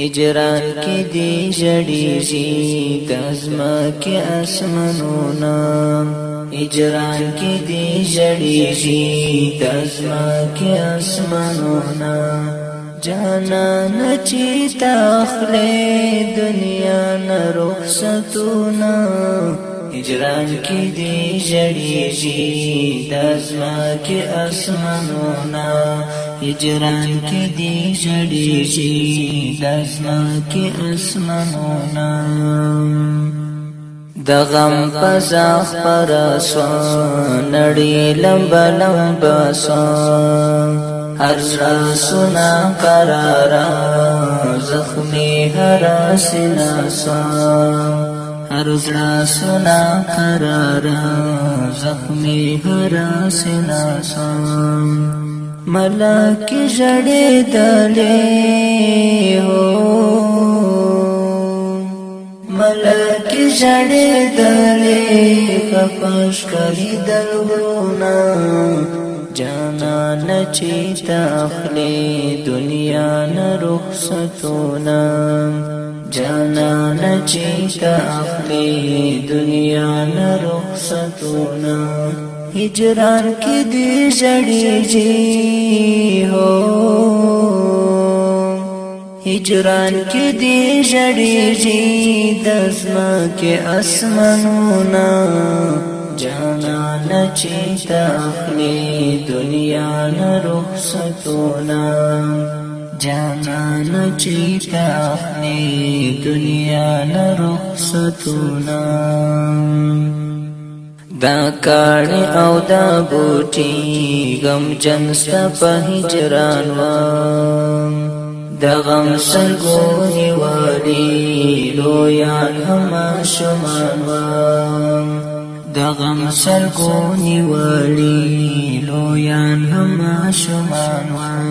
هجران کې دی جړېږي د ځمکې اسمنونه هجران کې دی جړېږي د ځمکې اسمنونه جانان چې تخلې دنیا نه رخصتونه هجران کې دی جړېږي د ځمکې اسمانونه هجران کې دی جړېږي د ځمکې اسمانونه د غم پزاخ پر نړی لمب لمب هر زړه سنا قرارا زخمی هر سنا هر زړه سنا قرار زخمي هر سنا سام ملک جړې دلې هو ملک جړې دلې کپش کړې دلونه जाना न चेता खले दुनिया न रुख जाना न चेता खले दुनिया न रुख हिजरान के दी जड़ी जी हो हिजरान के दी जड़ी जी दसमा के आसमानों ना चीता अप्ने दुनि न रुसतु ना जानीताुनि न रुसतु ना दे औदा बोटी गम जं स पहि जगोरिवारि रो यमा शमानवा دغم سلقوني سرګونی ولی لویان هم شمان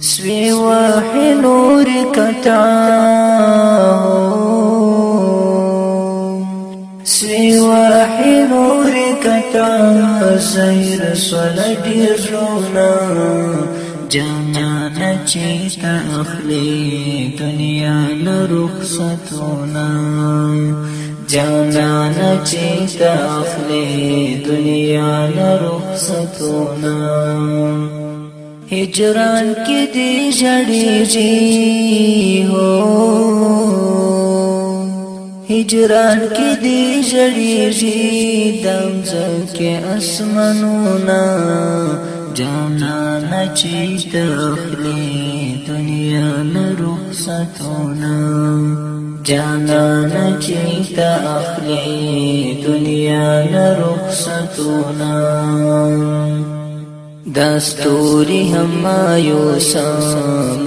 سوي واحي نوري کتا سوي واحي نوري کتا سير صلدی رونا جانانا چيتا تا اخلي دنیا له رخصتونه جانان چې تاخلي دنیا نه رخصتونه هجران کې دې جړېږي هو هجران کې دې جړېږي دم ځکه اسمنونه جانان چې تاخلي دنیا نه رخصتونه جانان چې تا اخلي دنیا نه رخصتونه دستوری هم مایوس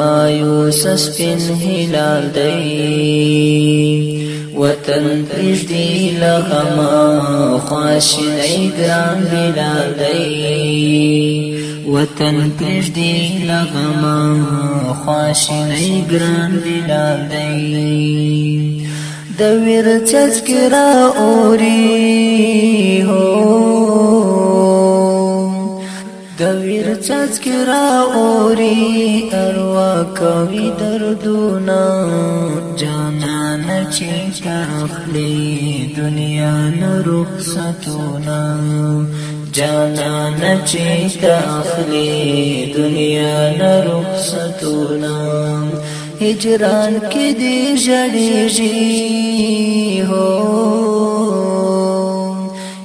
مایوس سپین هلال دی وطن پرشدی لغما خواشن ایگران بلال دی وطن پرېږدي لغما خواشینۍ ګران بلال دی د ویر چسکرا اوري هو د ویر چسکرا اوري اروا کوي دردونه جانان چې تخلي دنیا نه رخصتونه جانان چې اخلي دنیا نه رخصتونه هجران کې دې جړېږي هو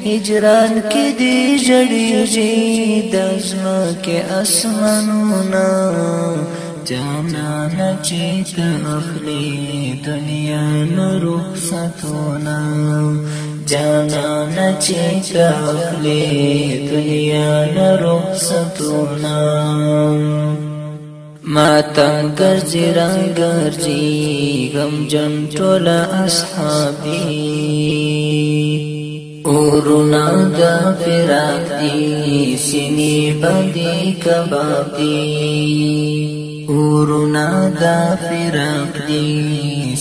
هجران کې دې جړېږي د ځمکه اسمانونه جانان چې اخلي دنیا نه رخصتونه जाना नचे काफले दुनिया न रुखसतोना मातम गर्जी रंग गर्जी गमजन टोला अस्हाबी اورونا دا فراق دی سینی بندی کباب دی اورونا دا فراق دی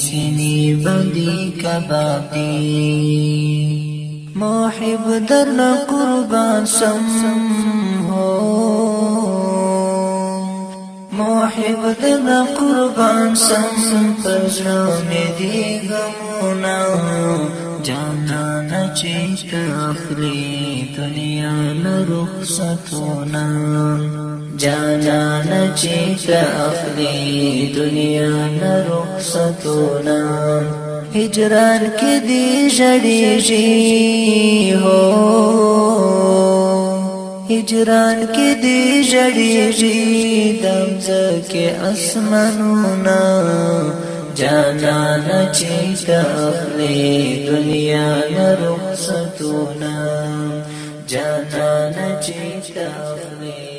سینی بندی کباب دی محب در نه قربان سم محب در نه قربان سم پزړه مې دی غمونه جانان چې تخلی دنیا نه رخصتونه جانان چې تخلی دنیا نه رخصتونه هجران کې دی جړېږي هو هجران کې دی جړېږي دم زکه اسمانونه جانا چې تخلي دنیا نرخصتونه جانا چې تخلي